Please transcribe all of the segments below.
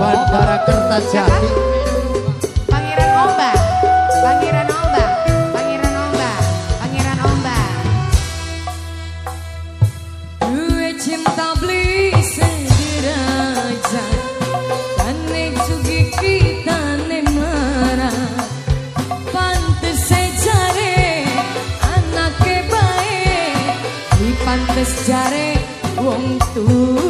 Bandara Kertajati. Pangeran Omba, Pangeran Omba, Pangeran Omba, Pangeran Omba. Dua cinta beli sendiri aja Tane juga kita ne marah Pantes jare anak baik Di pantes jare Wong tua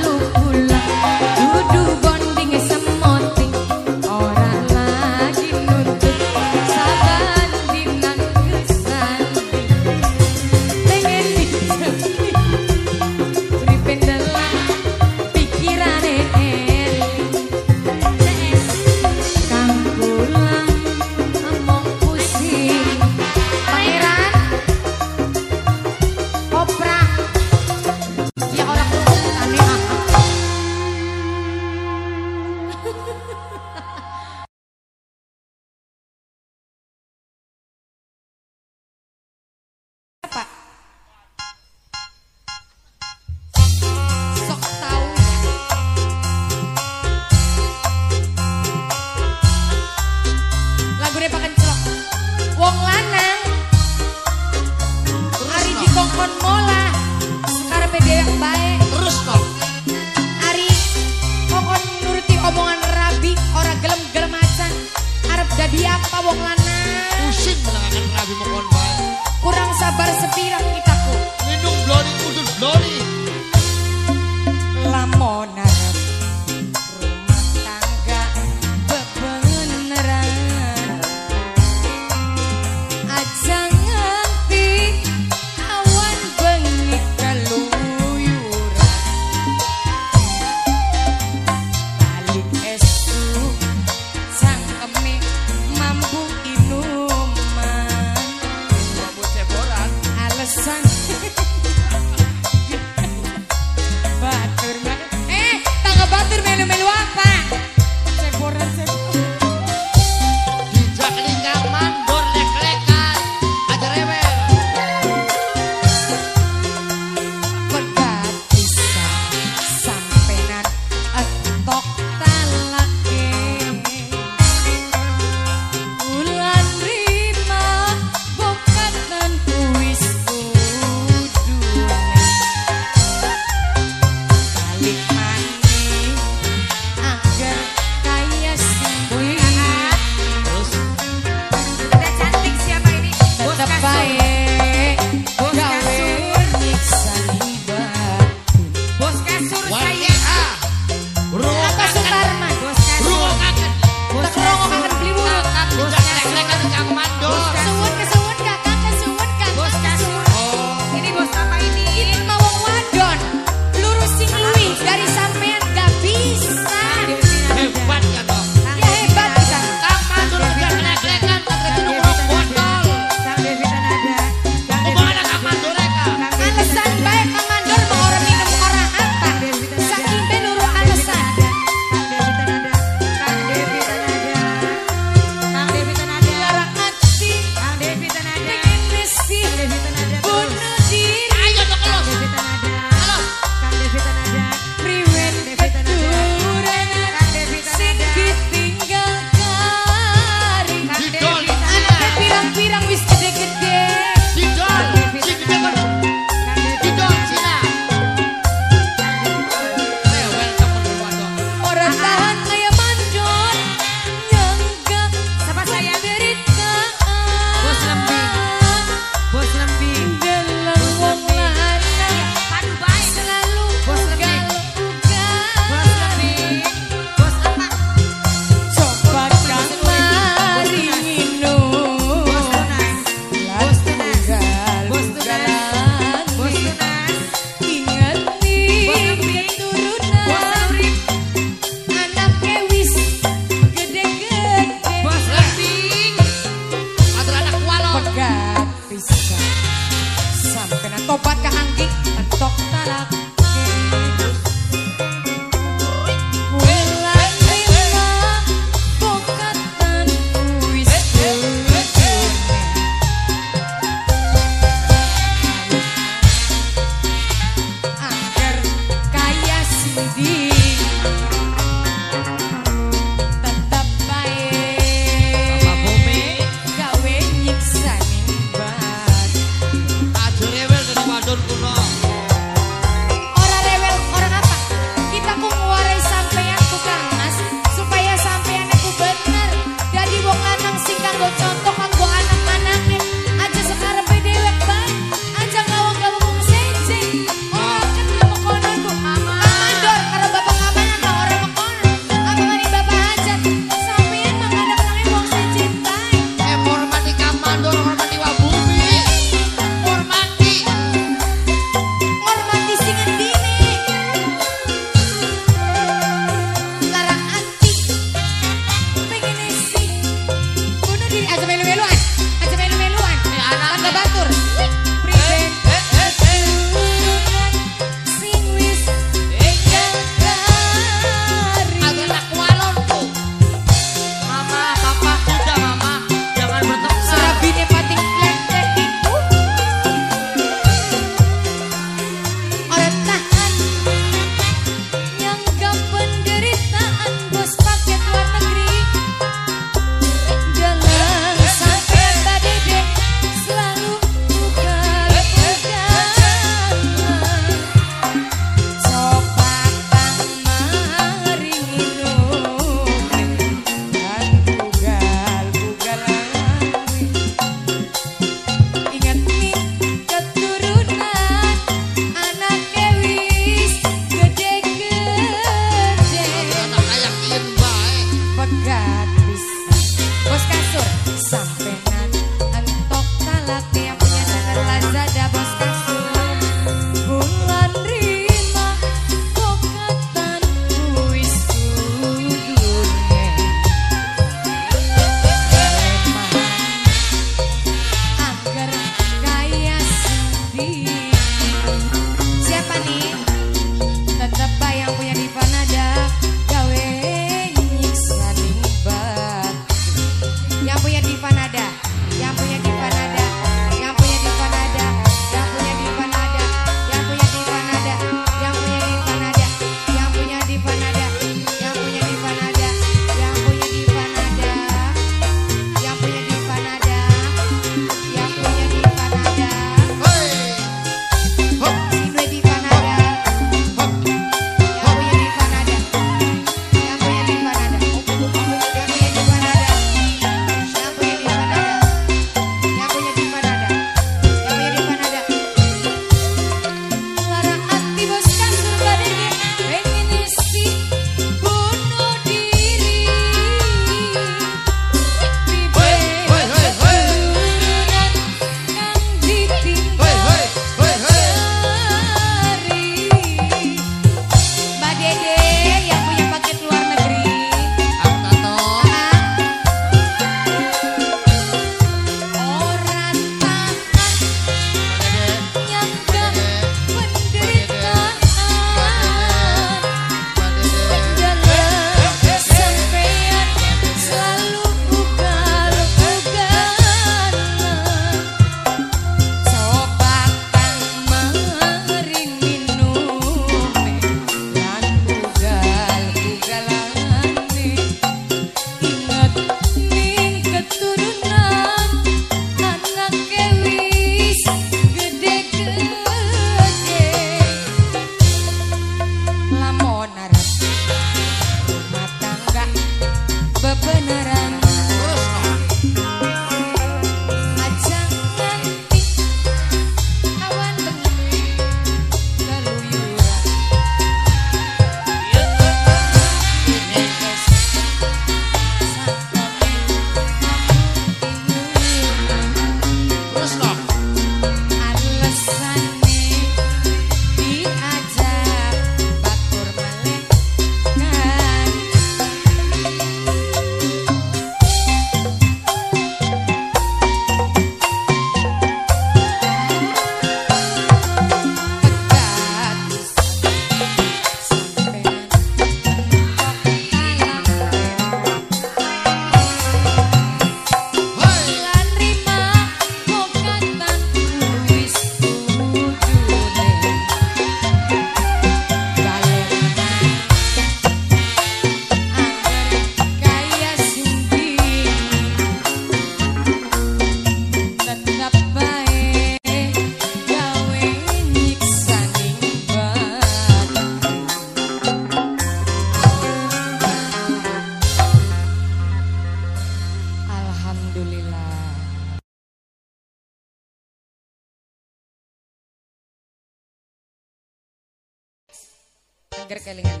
Kerkelingan.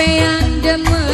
Sampean demen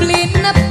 Plin